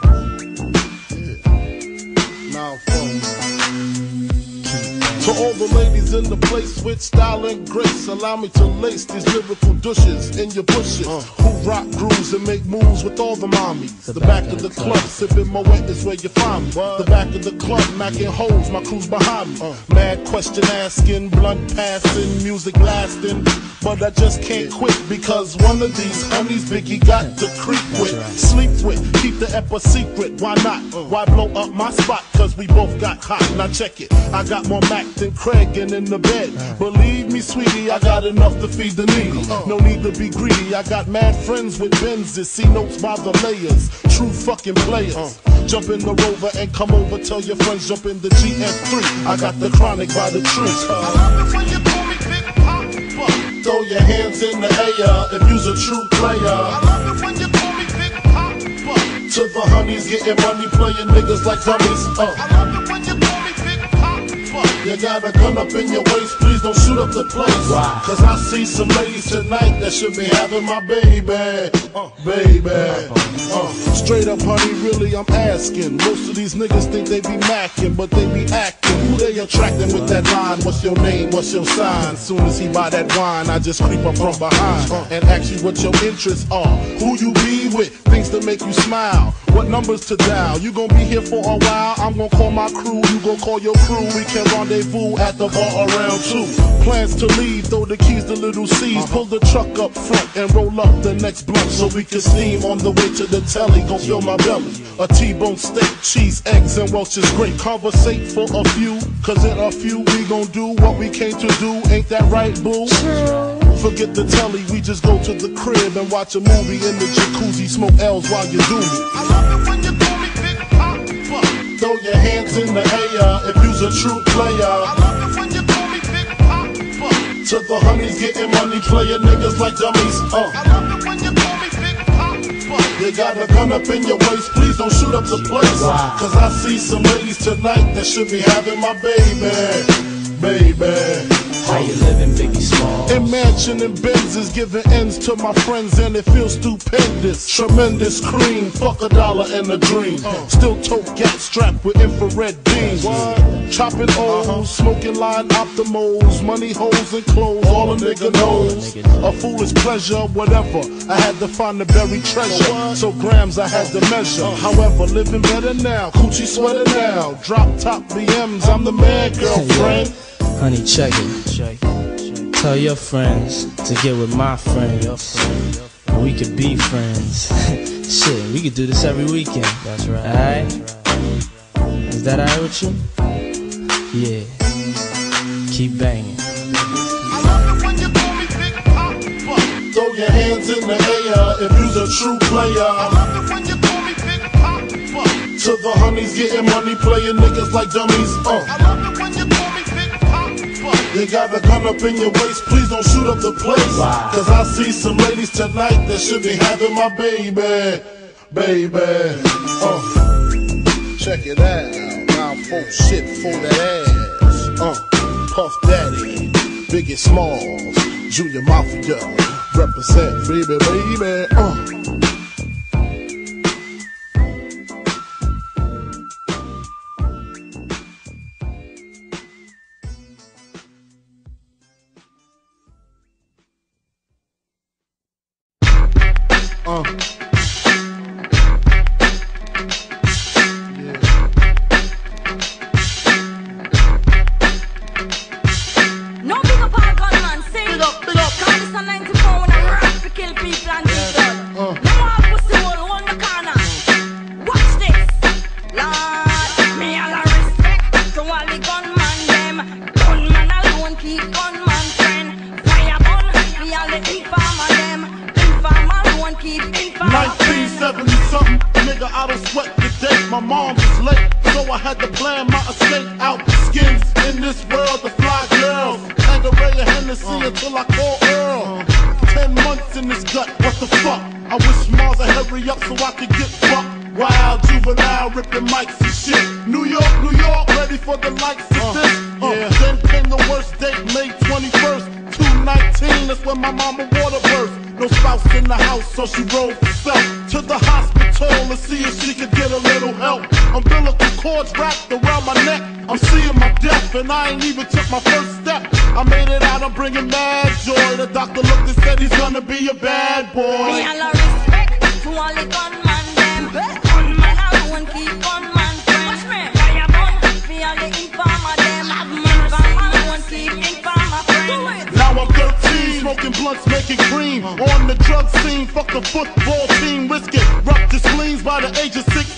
Now phone. To all the ladies in the place with style and grace, allow me to lace these lyrical douches in your bushes. Who rock grooves and make moves with all the mommies. The, back, of the club, sipping my wet is where you find me. The back of the club, macking holes, my crew's behind me. Uh. Mad question asking, blunt passing, music lasting. But I just can't quit because one of these honeys Biggie got to creep with, sleep with, keep the ep a secret. Why not? Uh. Why blow up my spot? Cause we both got hot. Now check it. I got more Mac than Craig and in the bed. Believe me, sweetie, I got enough to feed the needy. No need to be greedy. I got mad friends with Benzes. See notes by the layers. True fucking players. Jump in the rover and come over. Tell your friends jump in the GS3. I got the chronic by the tree. Throw your hands in the air if you's a true player. To the honeys getting money, playing niggas like dummies. Uh. You got a gun up in your waist, please don't shoot up the place. Why? Cause I see some ladies tonight that should be having my baby. Uh, baby. Uh, straight up, honey, really, I'm asking. Most of these niggas think they be macking, but they be acting. Who they attracting with that line? What's your name? What's your sign? Soon as he buy that wine, I just creep up from behind and ask you what your interests are. Who you be with? Things to make you smile. What numbers to dial? You gon' be here for a while. I'm gon' call my crew. You gon' call your crew. We can rendezvous at the bar around two. Plans to leave, throw the keys to little C's. Pull the truck up front and roll up the next blunt so we can steam on the way to the telly. Gon' fill my belly. A T-bone steak, cheese, eggs, and Welch's grape. Conversate for a few, cause in a few we gon' do what we came to do. Ain't that right, boo? Forget the telly, we just go to the crib and watch a movie in the jacuzzi, smoke L's while you do me. Throw your hands in the air if you's a true player. I love when you call me big pop to the honeys getting money, playing niggas like dummies. Uh. You when you pull me pick pop fuck You got a gun up in your waist, please don't shoot up the place. Cause I see some ladies tonight that should be having my baby. Baby. How you living, Biggie Small? In mansion and Benzes, giving ends to my friends, and it feels stupendous. Tremendous cream, fuck a dollar and a dream. Still tote gat strapped with infrared beams. Chopping O's, smoking line optimals, money holes and clothes, all a nigga knows. A foolish pleasure, whatever. I had to find the buried treasure, so grams I had to measure. However, living better now, coochie sweater now. Drop top BMs, I'm the man, girlfriend. Honey, check it. Tell your friends to get with my friends. And we could be friends. Shit, we could do this every weekend. That's right. Alright? Is that alright with you? Yeah. Keep banging. I love wonderful me pick up. Throw your hands in the air if you's a true player. I love wonderful me pick up. To the honeys getting money, playing niggas like dummies. Uh. You got a gun up in your waist, please don't shoot up the place. Cause I see some ladies tonight that should be having my baby. Baby. Uh. Check it out. Now full shit for that ass. Uh. Puff Daddy. Biggie Smalls. Junior Mafia. Represent, baby, baby. Uh. My mom was late, so I had to plan my escape out. Skins in this world, the fly girls. Tanqueray and Hennessy until I call Earl. Ten months in this gut, what the fuck? I wish Mars would hurry up so I could get fucked. Wild juvenile ripping mics and shit. New York, New York, ready for the likes of this. Uh, Then came the worst date, May 21st, 219. That's when my mama water burst. No spouse in the house, so she rode herself to the hospital to see if she could get a little help. Umbilical cords wrapped around my neck. I'm seeing my death, and I ain't even took my first step. I made it out, I'm bringing mad joy. The doctor looked and said he's gonna be a bad boy. Me all a respect to all the gunman them. Gunman alone keep gunman friend. Fire gun for all the informer them. Informer alone keep informer friend. Now I'm 13, smoking blunts, making cream. On the drug scene, fuck the football team, risk it. Rock Rupture spleens by the age of 16.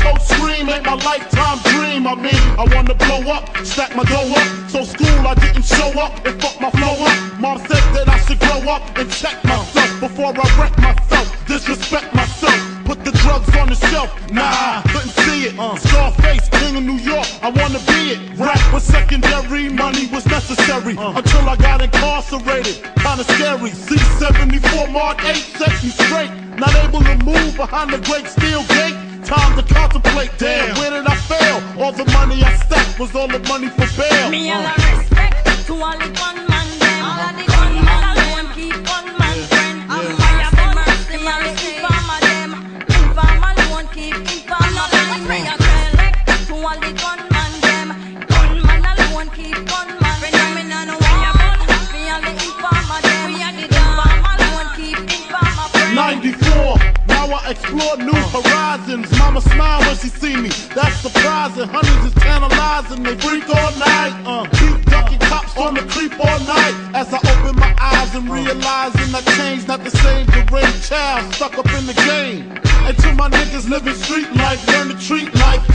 The scream ain't my lifetime dream. I mean, I wanna blow up, stack my dough up. So school, I didn't show up and fuck my flow up. Mom said that I should grow up and check myself before I wreck myself. Disrespect myself. Put the drugs on the shelf. Nah, couldn't see it. Uh. Scarface, king of New York. I wanna be it. Rap was secondary, money was necessary uh. until I got incarcerated. Kinda scary. C74 Mark 8 set me straight. Not able to move behind the great steel gate. Time to Damn, where did I fail? All the money I stacked was all the money for bail. Me explore new horizons. Mama smile when she see me. That's surprising. Honeys is tantalizing. They freak all night. Uh, keep ducking cops on the creep all night. As I open my eyes and realizing I changed, not the same deranged child stuck up in the game. And to my niggas living street life, learn to treat life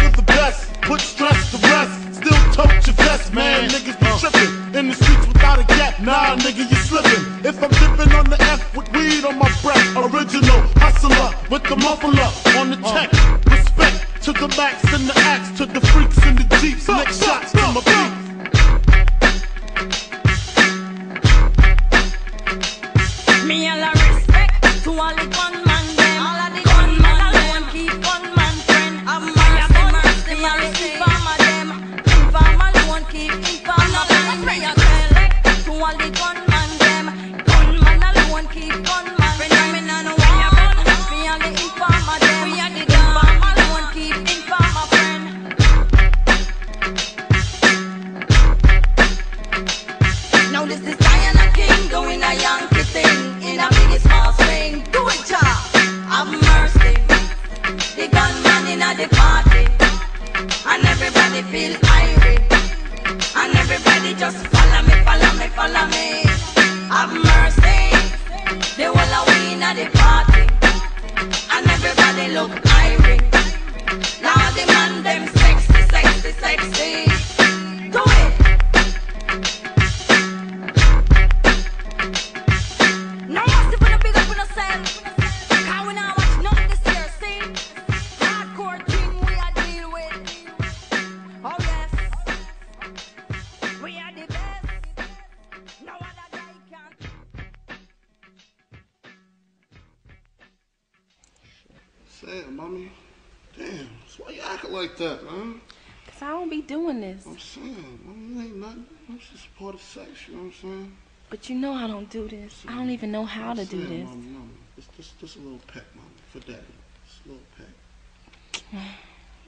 it ain't nothing. It's just part of sex, you know what I'm saying? But you know I don't do this. I don't even know how to do this. Mommy, mommy, just, just, just a little peck, mommy, for daddy. Just a little peck.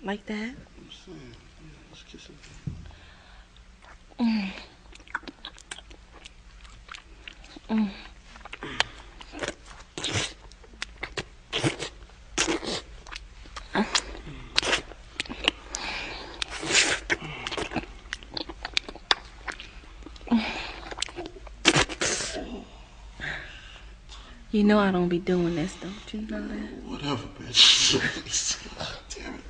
Like that? I'm saying, yeah, let's kiss it. Mm. Mm. You know I don't be doing this, don't you know that? Whatever, bitch. Damn it.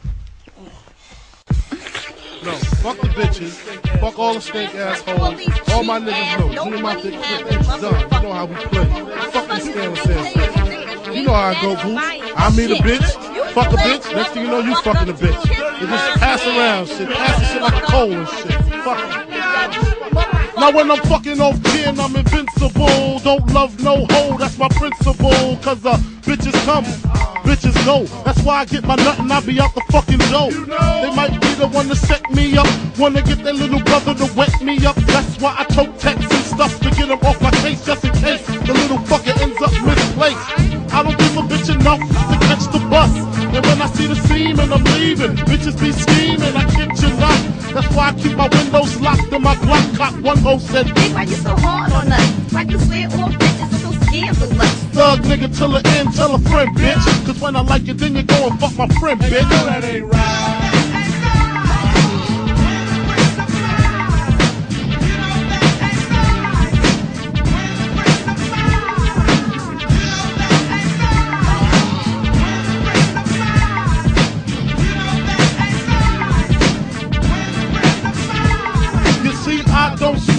No, fuck the bitches. Fuck all the snake assholes. All my niggas know. Junior Mafia clip, it's done. You know how we play. Fuck these scandalous ass bitches. You know how I go, boo. I meet a bitch, fuck a bitch. Next thing you know, you fucking a bitch. They just pass around shit. Pass the shit like a coal and shit. Fuck it. Now when I'm fucking off gin, I'm invincible. Don't love no hoe, that's my principle. Cause uh, bitches come, bitches go. That's why I get my nut and I be out the fucking dough. They might be the one to set me up. Wanna get their little brother to wet me up. That's why I tote texts and stuff to get him off my case just in case the little fucker ends up misplaced. I don't give a bitch enough see the seam and I'm leaving, bitches be scheming, I kid you not. That's why I keep my windows locked and my Glock cock. One hoe said, Big, why you so hard on us? Why you swear all bitches are so scandalous? Thug nigga till the end, tell a friend, bitch. Cause when I like it, then you go and fuck my friend, bitch. that ain't right.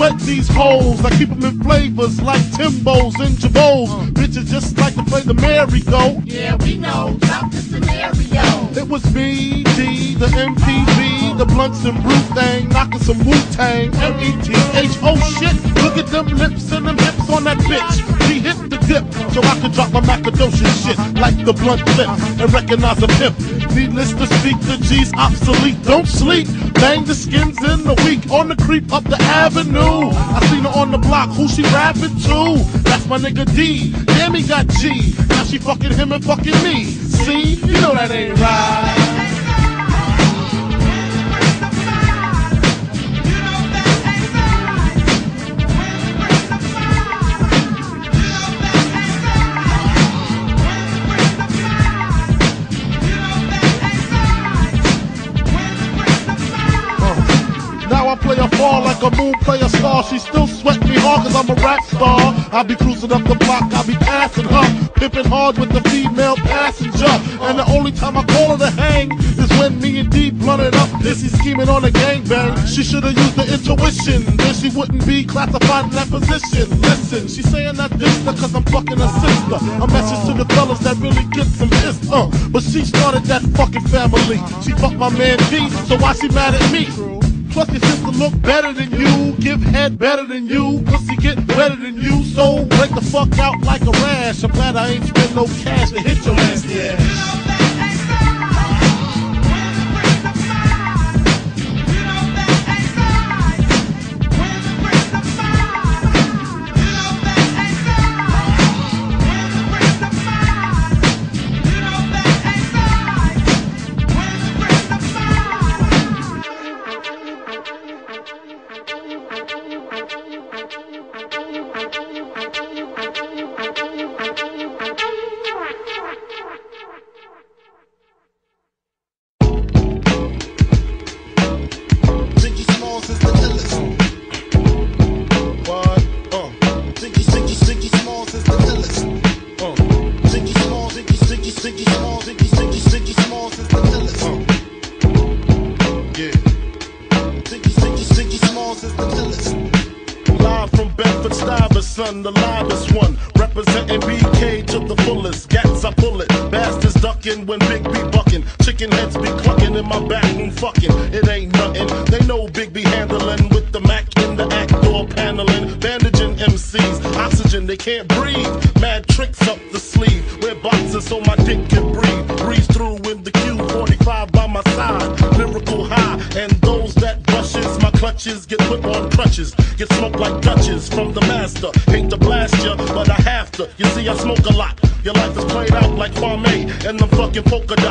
Don't these hoes. I keep them in flavors like Timbos and Jabos. Uh. Bitches just like to play the merry-go. Yeah, we know. Drop the scenario. It was me, D, the MPV, the blunts and brew thing, knocking some Wu Tang. M E T H. Oh shit, look at them lips and them hips on that bitch. The dip, so I could drop my macadocious shit like the blunt flip and recognize a pimp. Needless to speak, the G's obsolete. Don't sleep, bang the skins in the week on the creep up the avenue. I seen her on the block, who she rapping to? That's my nigga D. Damn, he got G. Now she fucking him and fucking me. See, you know that ain't right. Like a moon play a star. She still sweat me hard cause I'm a rap star. I be cruising up the block, I be passing her. Pippin' hard with the female passenger. And the only time I call her to hang is when me and D blunted up. Busy scheming on a gangbang. She should've used the intuition. Then she wouldn't be classified in that position. Listen, she saying that this cause I'm fucking her sister. A message to the fellas that really get some pissed, uh. But she started that fucking family. She fucked my man D, so why she mad at me? Plus your sister look better than you, give head better than you, pussy get better than you, so break the fuck out like a rash. I'm glad I ain't spend no cash to hit your ass, yeah. Fucking polka dots.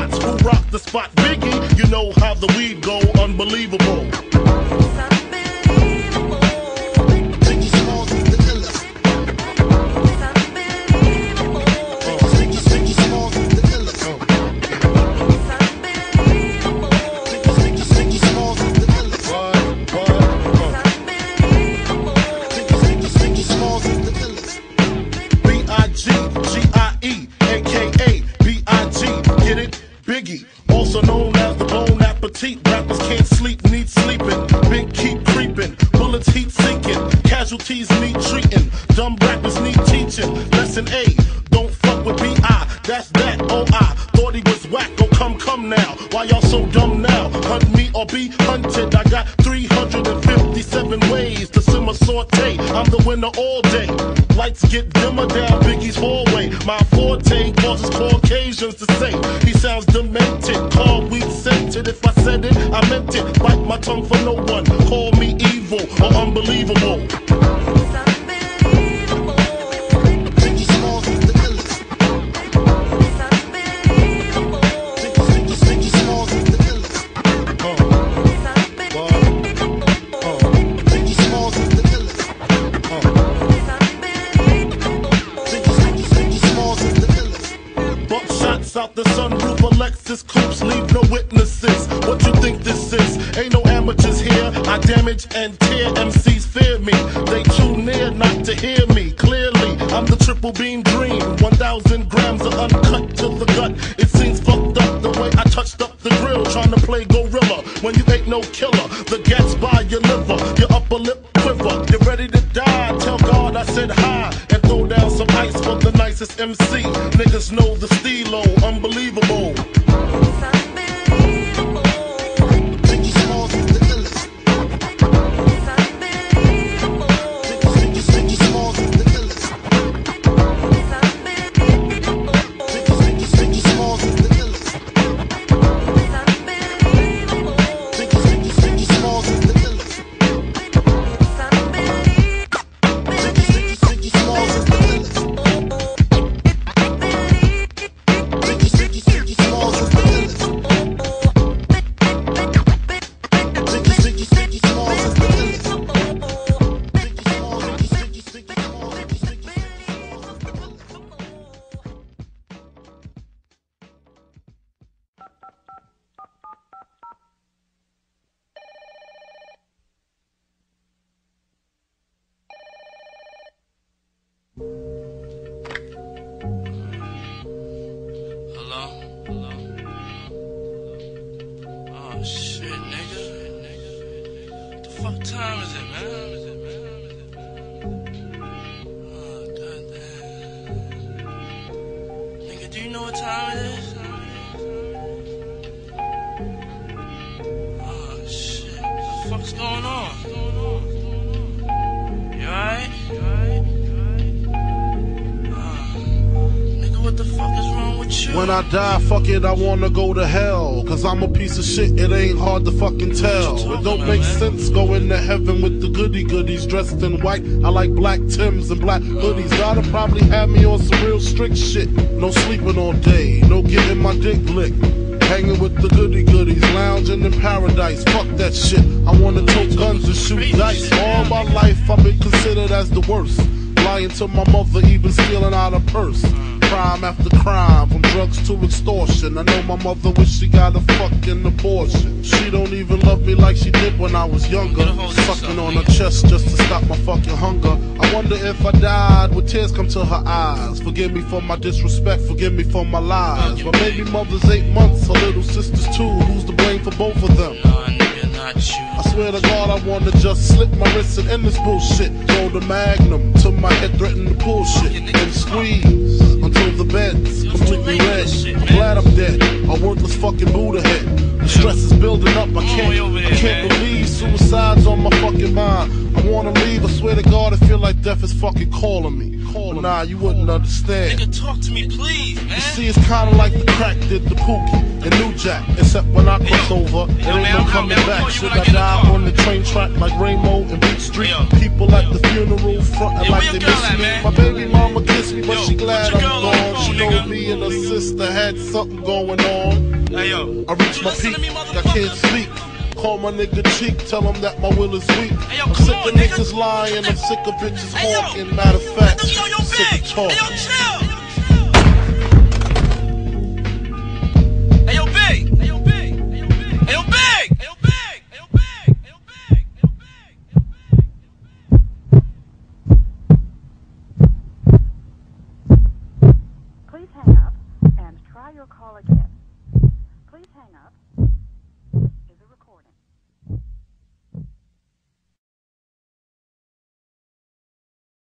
And tear MCs fear me. They too near not to hear me clearly. I'm the triple beam wanna go to hell. Cause I'm a piece of shit, it ain't hard to fucking tell. It don't make sense going to heaven with the goody goodies dressed in white. I like black Tims and black hoodies. Gotta probably have me on some real strict shit. No sleeping all day, no getting my dick licked. Hanging with the goody goodies, lounging in paradise. Fuck that shit. I wanna tote guns and shoot dice. All my life I've been considered as the worst. Lying to my mother, even stealing out a purse. Crime after crime, from drugs to extortion. I know my mother wish she got a fucking abortion. She don't even love me like she did when I was younger. Sucking on her chest just to stop my fucking hunger. I wonder if I died, would tears come to her eyes? Forgive me for my disrespect, forgive me for my lies. But maybe mother's eight months, her little sister's two. Who's to blame for both of them? I swear to God, I wanna just slip my wrist and end this bullshit. Throw the magnum to my head, threaten to pull shit and squeeze the bed's completely red. I'm glad I'm dead, a worthless fucking Buddha head. The stress is building up, I can't, I can't believe suicide's on my fucking mind. I wanna leave, I swear to God, I feel like death is fucking calling me. But nah, you wouldn't understand. Nigga, talk to me, please, man. You see, it's kinda like the crack did the Pookie and New Jack. Except when I cross over, it ain't no coming back. Should I die on the train track like Ramo and Beat Street? People at the funeral frontin' like they miss me. My baby mama kissed me, but she glad I'm gone. She know me and her sister had something going on. I reached my peak, I can't speak. Call my nigga Chic, tell him that my will is weak. I'm sick of niggas lying, I'm sick of bitches hawking. Matter of fact, I'm sick of talking. Hey,